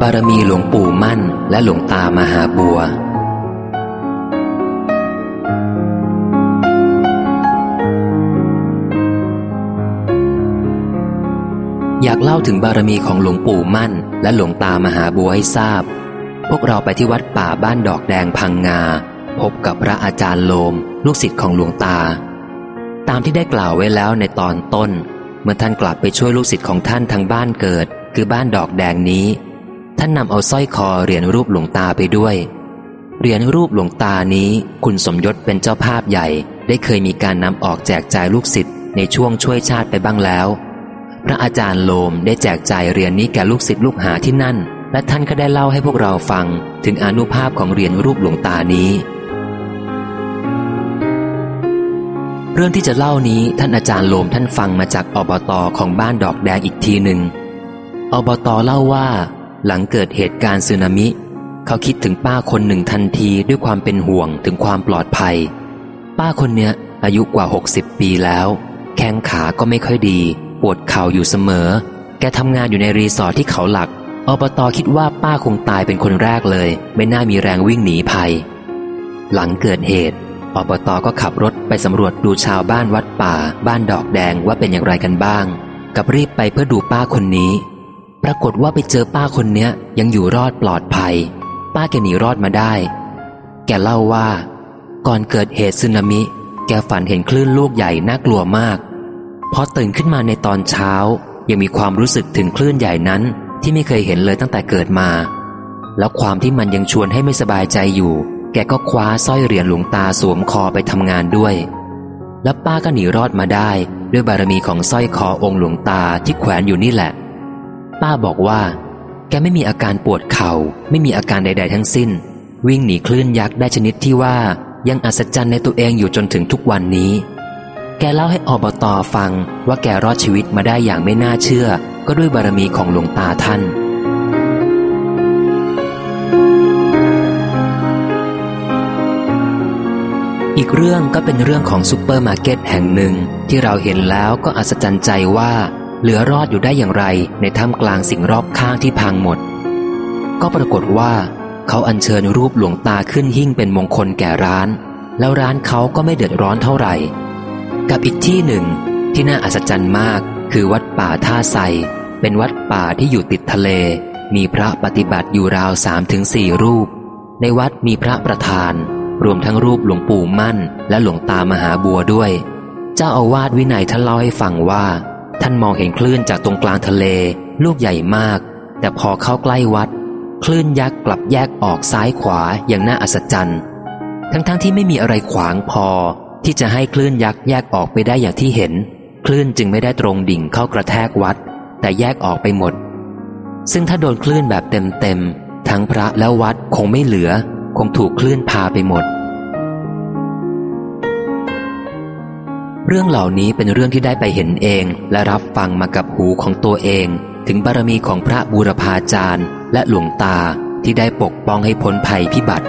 บารมีหลวงปู่มั่น และหลวงตามหาบัว อยากเล่าถึงบารมีของหลวงปู่มั่น และหลวงตามหาบัวให้ทราบ พวกเราไปที่วัดป่าบ้านดอกแดงพังงา พบกับพระอาจารย์โลม ลูกศิษย์ของหลวงตา ตามที่ได้กล่าวไว้แล้วในตอนต้น เมื่อท่านกลับไปช่วยลูกศิษย์ของท่านทางบ้านเกิด คือบ้านดอกแดงนี้ ท่านนำเอาสร้อยคอเหรียญรูปหลวงตาไปด้วย เหรียญรูปหลวงตานี้คุณสมยศเป็นเจ้าภาพใหญ่ ได้เคยมีการนำออกแจกจ่ายลูกศิษย์ในช่วงช่วยชาติไปบ้างแล้ว พระอาจารย์โลมได้แจกจ่ายเหรียญนี้แก่ลูกศิษย์ลูกหาที่นั่น และท่านก็ได้เล่าให้พวกเราฟังถึงอนุภาพของเหรียญรูปหลวงตานี้ เรื่องที่จะเล่านี้ท่านอาจารย์โลมท่านฟังมาจากอบตของบ้านดอกแดงอีกทีหนึ่งอบตเล่าว่า หลังเกิดเหตุการณ์สึนามิ เขาคิดถึงป้าคนหนึ่งทันทีด้วยความเป็นห่วงถึงความปลอดภัย ป้าคนเนี้ยอายุกว่า 60 ปีแล้ว แข้งขาก็ไม่ค่อยดี ปวดเข่าอยู่เสมอ แกทำงานอยู่ในรีสอร์ทที่เขาหลักอบตคิดว่าป้าคงตายเป็นคนแรกเลย ไม่น่ามีแรงวิ่งหนีภัย หลังเกิดเหตุอบตก็ขับรถไปสำรวจดูชาวบ้านวัดป่า บ้านดอกแดงว่าเป็นอย่างไรกันบ้าง กับรีบไปเพื่อดูป้าคนนี้ ปรากฏว่าไปเจอป้าคนเนี้ย ยังอยู่รอดปลอดภัย ป้าแกหนีรอดมาได้ แกเล่าว่า ก่อนเกิดเหตุสึนามิ แกฝันเห็นคลื่นลูกใหญ่น่ากลัวมากพอตื่นขึ้นมาในตอนเช้า ยังมีความรู้สึกถึงคลื่นใหญ่นั้นที่ไม่เคยเห็นเลยตั้งแต่เกิดมา แล้วความที่มันยังชวนให้ไม่สบายใจอยู่ แกก็คว้าสร้อยเหรียญหลวงตาสวมคอไปทำงานด้วย แล้วป้าก็หนีรอดมาได้ ด้วยบารมีของสร้อยคอองค์หลวงตาที่แขวนอยู่นี่แหละ ป้าบอกว่า แกไม่มีอาการปวดเขา่า ไม่มีอาการใด ๆ ทั้งสิ้น วิ่งหนีคลื่นยักษ์ได้ชนิดที่ว่ายังอัศจรรย์ในตัวเองอยู่จนถึงทุกวันนี้ แกเล่าให้อบตอฟังว่าแกรอดชีวิตมาได้อย่างไม่น่าเชื่อ ก็ด้วยบารมีของหลวงตาท่าน อีกเรื่องก็เป็นเรื่องของซูเปอร์มาร์เก็ตแห่งหนึ่งที่เราเห็นแล้วก็อัศจรรย์ใจว่า เหลือรอดอยู่ได้อย่างไรในท่ามกลางสิ่งรอบข้างที่พังหมด ก็ปรากฏว่าเขาอัญเชิญรูปหลวงตาขึ้นหิ้งเป็นมงคลแก่ร้าน แล้วร้านเขาก็ไม่เดือดร้อนเท่าไหร่ กับอีกที่หนึ่งที่น่าอัศจรรย์มากคือวัดป่าท่าไซเป็นวัดป่าที่อยู่ติดทะเล มีพระปฏิบัติอยู่ราวสามถึงสี่รูป ในวัดมีพระประธาน รวมทั้งรูปหลวงปู่มั่น และหลวงตามหาบัวด้วย เจ้าอาวาสวินัยท่านเล่าให้ฟังว่า ท่านมองเห็นคลื่นจากตรงกลางทะเล ลูกใหญ่มาก แต่พอเข้าใกล้วัด คลื่นยักษ์กลับแยกออกซ้ายขวาอย่างน่าอัศจรรย์ ทั้งๆทที่ไม่มีอะไรขวางพอ ที่จะให้คลื่นยักษ์แยกออกไปได้อย่างที่เห็น คลื่นจึงไม่ได้ตรงดิ่งเข้ากระแทกวัด แต่แยกออกไปหมด ซึ่งถ้าโดนคลื่นแบบเต็มๆทั้งพระและวัดคงไม่เหลือ คงถูกคลื่นพาไปหมด เรื่องเหล่านี้เป็นเรื่องที่ได้ไปเห็นเอง และรับฟังมากับหูของตัวเอง ถึงบารมีของพระบูรพาจารย์ และหลวงตาที่ได้ปกป้องให้พ้นภัยพิบัติ